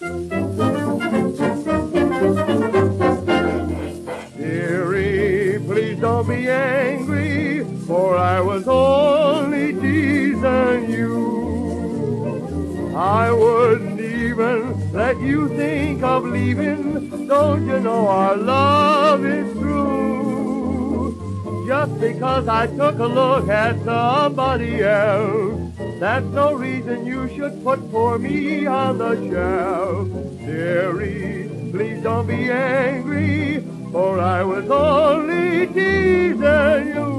Dearie, please don't be angry, for I was only teasing you. I wouldn't even let you think of leaving. Don't you know our love is true? Just because I took a look at somebody else, that's no reason you should put poor me on the shelf. Dearie, please don't be angry, for I was only teasing you.